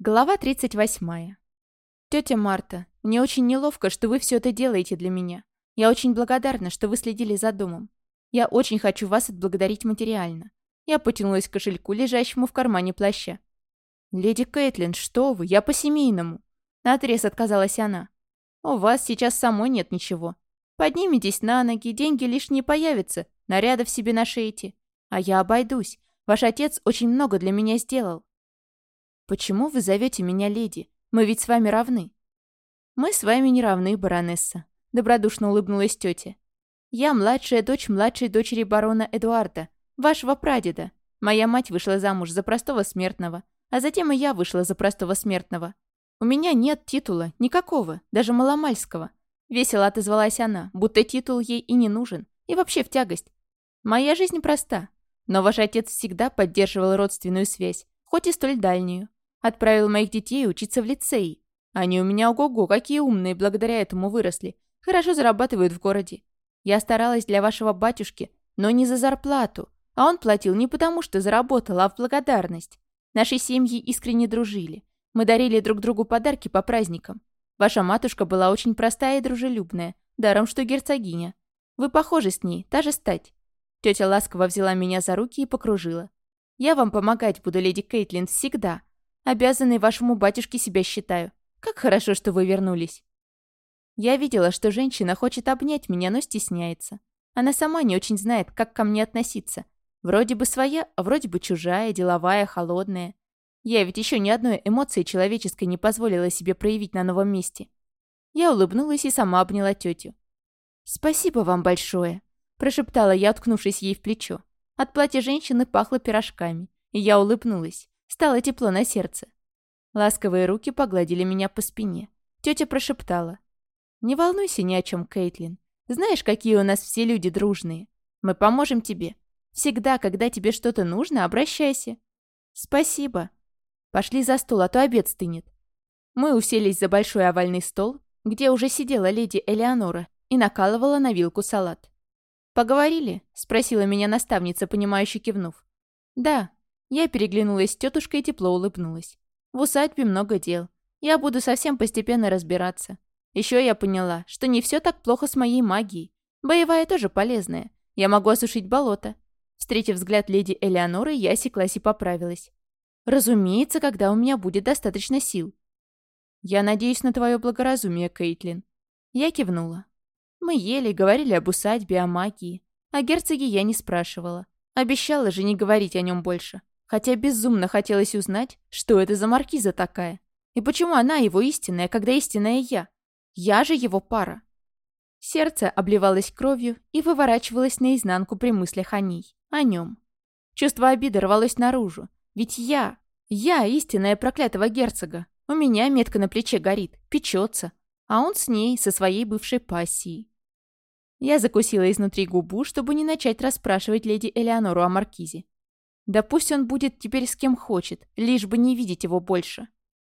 Глава 38. Тетя Марта, мне очень неловко, что вы все это делаете для меня. Я очень благодарна, что вы следили за домом. Я очень хочу вас отблагодарить материально. Я потянулась к кошельку, лежащему в кармане плаща. «Леди Кэтлин, что вы? Я по-семейному». Наотрез отказалась она. «У вас сейчас самой нет ничего. Подниметесь на ноги, деньги лишние появятся, нарядов себе нашейте. А я обойдусь. Ваш отец очень много для меня сделал. «Почему вы зовете меня леди? Мы ведь с вами равны». «Мы с вами не равны, баронесса», — добродушно улыбнулась тетя. «Я младшая дочь младшей дочери барона Эдуарда, вашего прадеда. Моя мать вышла замуж за простого смертного, а затем и я вышла за простого смертного. У меня нет титула, никакого, даже маломальского». Весело отозвалась она, будто титул ей и не нужен, и вообще в тягость. «Моя жизнь проста, но ваш отец всегда поддерживал родственную связь, хоть и столь дальнюю. Отправил моих детей учиться в лицей. Они у меня ого-го, какие умные, благодаря этому выросли. Хорошо зарабатывают в городе. Я старалась для вашего батюшки, но не за зарплату. А он платил не потому, что заработал, а в благодарность. Наши семьи искренне дружили. Мы дарили друг другу подарки по праздникам. Ваша матушка была очень простая и дружелюбная, даром что герцогиня. Вы похожи с ней, та же стать. Тетя ласково взяла меня за руки и покружила. Я вам помогать буду, леди Кейтлин, всегда. Обязанной вашему батюшке себя считаю. Как хорошо, что вы вернулись. Я видела, что женщина хочет обнять меня, но стесняется. Она сама не очень знает, как ко мне относиться. Вроде бы своя, а вроде бы чужая, деловая, холодная. Я ведь еще ни одной эмоции человеческой не позволила себе проявить на новом месте. Я улыбнулась и сама обняла тетю. «Спасибо вам большое», – прошептала я, уткнувшись ей в плечо. От платья женщины пахло пирожками, и я улыбнулась. Стало тепло на сердце. Ласковые руки погладили меня по спине. Тетя прошептала. «Не волнуйся ни о чем, Кейтлин. Знаешь, какие у нас все люди дружные. Мы поможем тебе. Всегда, когда тебе что-то нужно, обращайся». «Спасибо». Пошли за стол, а то обед стынет. Мы уселись за большой овальный стол, где уже сидела леди Элеонора и накалывала на вилку салат. «Поговорили?» – спросила меня наставница, понимающе кивнув. «Да», я переглянулась с тетушкой и тепло улыбнулась. В усадьбе много дел. Я буду совсем постепенно разбираться. Еще я поняла, что не все так плохо с моей магией. Боевая тоже полезная. Я могу осушить болото. Встретив взгляд леди Элеоноры, я осеклась и поправилась. Разумеется, когда у меня будет достаточно сил. Я надеюсь на твое благоразумие, Кейтлин. Я кивнула. Мы ели, говорили об усадьбе, о магии. О герцоге я не спрашивала. Обещала же не говорить о нем больше. Хотя безумно хотелось узнать, что это за маркиза такая. И почему она его истинная, когда истинная я? Я же его пара. Сердце обливалось кровью и выворачивалось наизнанку при мыслях о ней, о нем. Чувство обиды рвалось наружу. Ведь я, я истинная проклятого герцога. У меня метка на плече горит, печется. А он с ней, со своей бывшей пассией. Я закусила изнутри губу, чтобы не начать расспрашивать леди Элеонору о маркизе. Да пусть он будет теперь с кем хочет, лишь бы не видеть его больше.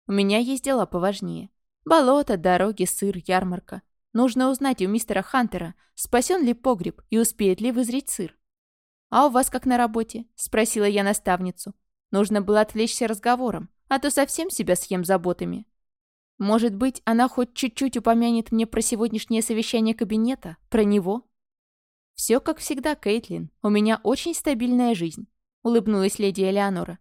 У меня есть дела поважнее. Болото, дороги, сыр, ярмарка. Нужно узнать у мистера Хантера, спасен ли погреб и успеет ли вызреть сыр. «А у вас как на работе?» – спросила я наставницу. Нужно было отвлечься разговором, а то совсем себя съем заботами. Может быть, она хоть чуть-чуть упомянет мне про сегодняшнее совещание кабинета, про него? Все как всегда, Кейтлин. У меня очень стабильная жизнь улыбнулась леди Элеонора.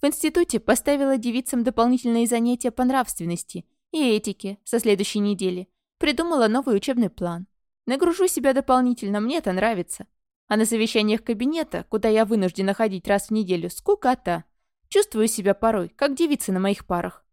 В институте поставила девицам дополнительные занятия по нравственности и этике со следующей недели. Придумала новый учебный план. Нагружу себя дополнительно, мне это нравится. А на совещаниях кабинета, куда я вынуждена ходить раз в неделю, скукота. Чувствую себя порой, как девица на моих парах.